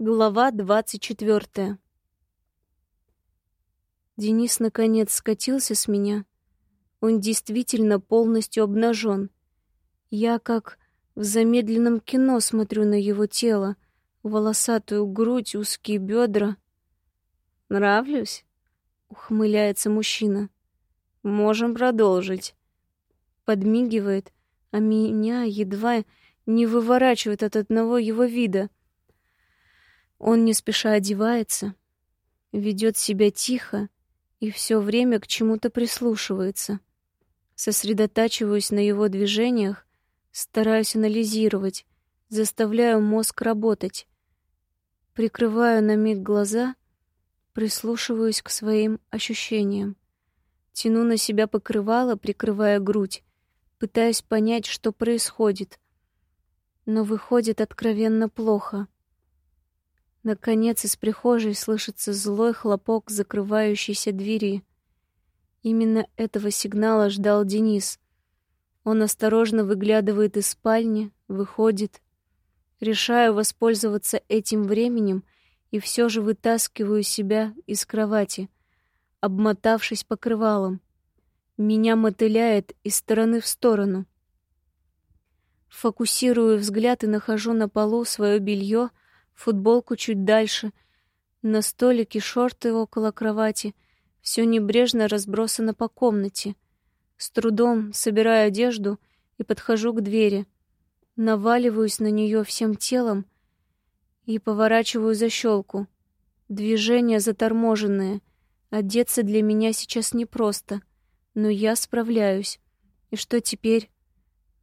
Глава двадцать четвертая. Денис наконец скатился с меня. Он действительно полностью обнажен. Я как в замедленном кино смотрю на его тело, волосатую грудь, узкие бедра. «Нравлюсь?» — ухмыляется мужчина. «Можем продолжить». Подмигивает, а меня едва не выворачивает от одного его вида. Он не спеша одевается, ведет себя тихо и все время к чему-то прислушивается. Сосредотачиваюсь на его движениях, стараюсь анализировать, заставляю мозг работать. Прикрываю на миг глаза, прислушиваюсь к своим ощущениям. Тяну на себя покрывало, прикрывая грудь, пытаясь понять, что происходит. Но выходит откровенно плохо. Наконец из прихожей слышится злой хлопок закрывающейся двери. Именно этого сигнала ждал Денис. Он осторожно выглядывает из спальни, выходит. Решаю воспользоваться этим временем и все же вытаскиваю себя из кровати, обмотавшись покрывалом. Меня мотыляет из стороны в сторону. Фокусирую взгляд и нахожу на полу свое белье, футболку чуть дальше, на столике шорты около кровати, все небрежно разбросано по комнате. С трудом собираю одежду и подхожу к двери. Наваливаюсь на нее всем телом и поворачиваю защелку. Движения заторможенные. Одеться для меня сейчас непросто но я справляюсь. И что теперь?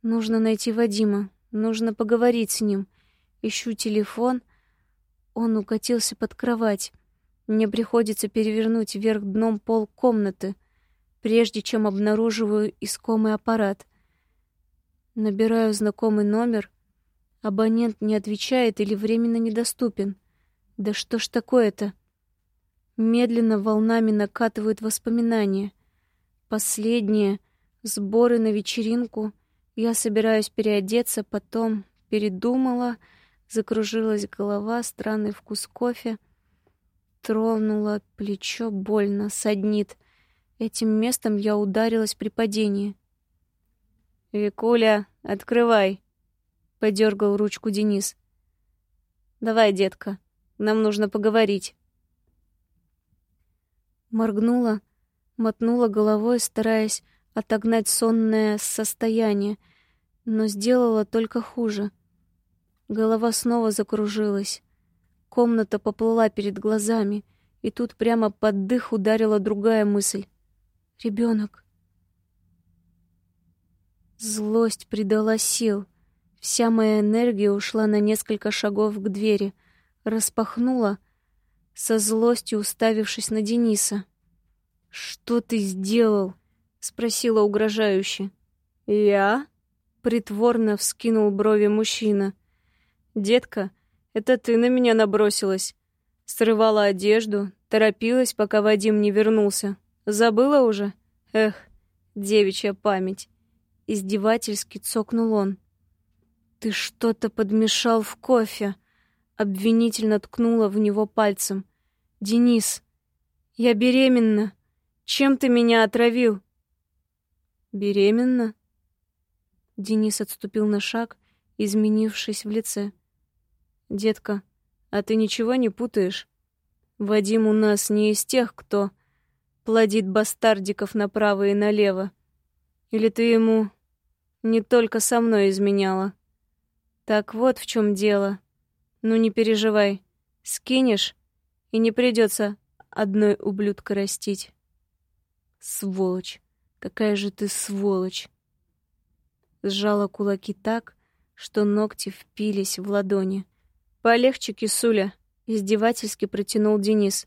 Нужно найти Вадима, нужно поговорить с ним. Ищу телефон. Он укатился под кровать. Мне приходится перевернуть вверх дном пол комнаты, прежде чем обнаруживаю искомый аппарат. Набираю знакомый номер. Абонент не отвечает или временно недоступен. Да что ж такое-то? Медленно волнами накатывают воспоминания — Последние сборы на вечеринку. Я собираюсь переодеться, потом передумала, закружилась голова, странный вкус кофе. Тронула плечо, больно, саднит. Этим местом я ударилась при падении. «Викуля, открывай!» — подергал ручку Денис. «Давай, детка, нам нужно поговорить». Моргнула, мотнула головой, стараясь отогнать сонное состояние, но сделала только хуже. Голова снова закружилась. Комната поплыла перед глазами, и тут прямо под дых ударила другая мысль. Ребенок. Злость придала сил. Вся моя энергия ушла на несколько шагов к двери. Распахнула, со злостью уставившись на Дениса. «Что ты сделал?» — спросила угрожающе. «Я?» — притворно вскинул брови мужчина. «Детка, это ты на меня набросилась. Срывала одежду, торопилась, пока Вадим не вернулся. Забыла уже? Эх, девичья память». Издевательски цокнул он. «Ты что-то подмешал в кофе», — обвинительно ткнула в него пальцем. «Денис, я беременна». Чем ты меня отравил? Беременна? Денис отступил на шаг, изменившись в лице. Детка, а ты ничего не путаешь? Вадим у нас не из тех, кто плодит бастардиков направо и налево. Или ты ему не только со мной изменяла? Так вот в чем дело. Ну не переживай, скинешь, и не придется одной ублюдка растить. Сволочь! Какая же ты сволочь! Сжала кулаки так, что ногти впились в ладони. «Полегче, кисуля!» — издевательски протянул Денис.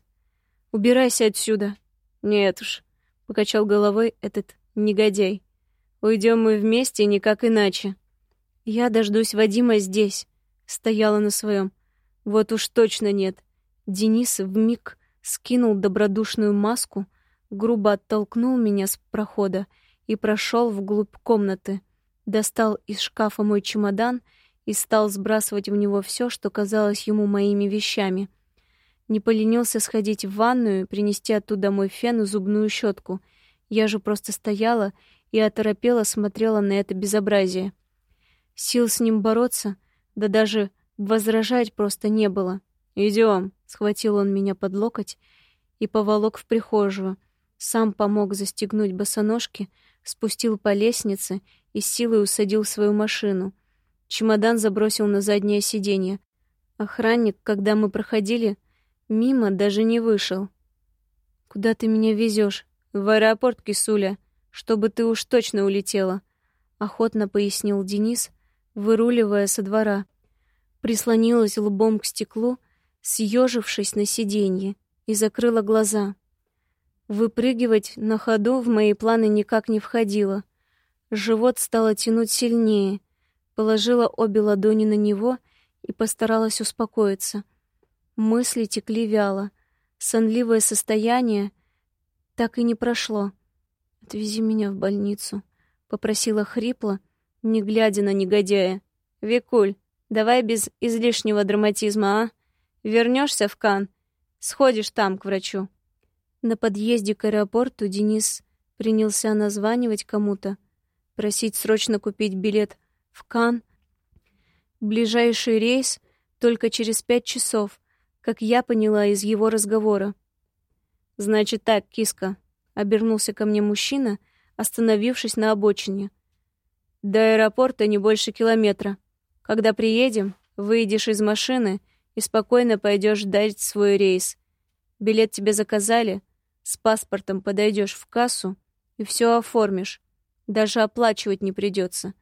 «Убирайся отсюда!» «Нет уж», — покачал головой этот негодяй. «Уйдем мы вместе, никак иначе». «Я дождусь Вадима здесь», — стояла на своем. «Вот уж точно нет». Денис вмиг скинул добродушную маску — грубо оттолкнул меня с прохода и прошел вглубь комнаты, достал из шкафа мой чемодан и стал сбрасывать в него все, что казалось ему моими вещами. Не поленился сходить в ванную принести оттуда мой фен и зубную щетку. Я же просто стояла и оторопела смотрела на это безобразие. Сил с ним бороться, да даже возражать просто не было. Идем, схватил он меня под локоть и поволок в прихожую. Сам помог застегнуть босоножки, спустил по лестнице и силой усадил в свою машину. Чемодан забросил на заднее сиденье. Охранник, когда мы проходили, мимо даже не вышел. «Куда ты меня везешь? В аэропорт, Кисуля, чтобы ты уж точно улетела», — охотно пояснил Денис, выруливая со двора. Прислонилась лбом к стеклу, съежившись на сиденье, и закрыла глаза. Выпрыгивать на ходу в мои планы никак не входило. Живот стало тянуть сильнее. Положила обе ладони на него и постаралась успокоиться. Мысли текли вяло. Сонливое состояние так и не прошло. «Отвези меня в больницу», — попросила хрипло, не глядя на негодяя. «Викуль, давай без излишнего драматизма, а? Вернешься в Кан, сходишь там к врачу». На подъезде к аэропорту Денис принялся названивать кому-то, просить срочно купить билет в Кан. Ближайший рейс только через пять часов, как я поняла из его разговора. «Значит так, киска», — обернулся ко мне мужчина, остановившись на обочине. До аэропорта не больше километра. Когда приедем, выйдешь из машины и спокойно пойдешь ждать свой рейс. Билет тебе заказали, с паспортом подойдешь в кассу и все оформишь. Даже оплачивать не придется.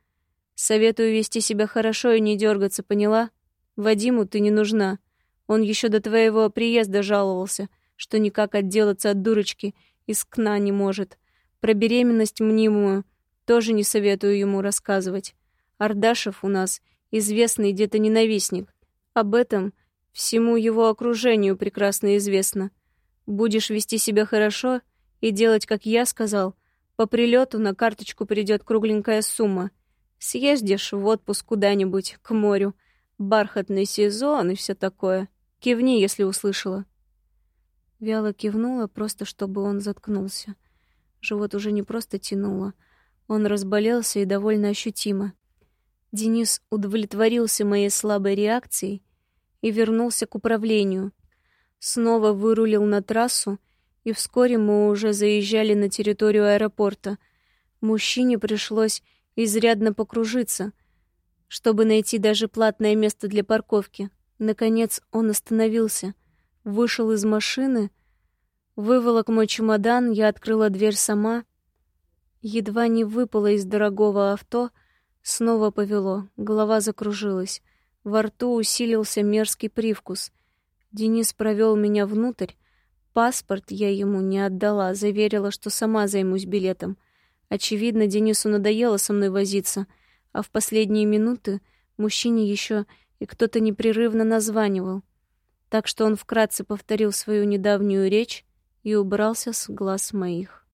Советую вести себя хорошо и не дергаться, поняла? Вадиму ты не нужна. Он еще до твоего приезда жаловался, что никак отделаться от дурочки из кна не может. Про беременность мнимую — тоже не советую ему рассказывать. Ардашев у нас известный где-то ненавистник. Об этом всему его окружению прекрасно известно. Будешь вести себя хорошо и делать, как я сказал, по прилету на карточку придет кругленькая сумма. Съездишь в отпуск куда-нибудь, к морю. Бархатный сезон и все такое. Кивни, если услышала. Вяло кивнула, просто чтобы он заткнулся. Живот уже не просто тянуло, он разболелся и довольно ощутимо. Денис удовлетворился моей слабой реакцией и вернулся к управлению. Снова вырулил на трассу, и вскоре мы уже заезжали на территорию аэропорта. Мужчине пришлось изрядно покружиться, чтобы найти даже платное место для парковки. Наконец он остановился, вышел из машины, выволок мой чемодан, я открыла дверь сама — Едва не выпала из дорогого авто, снова повело, голова закружилась, во рту усилился мерзкий привкус. Денис провел меня внутрь, паспорт я ему не отдала, заверила, что сама займусь билетом. Очевидно, Денису надоело со мной возиться, а в последние минуты мужчине еще и кто-то непрерывно названивал. Так что он вкратце повторил свою недавнюю речь и убрался с глаз моих.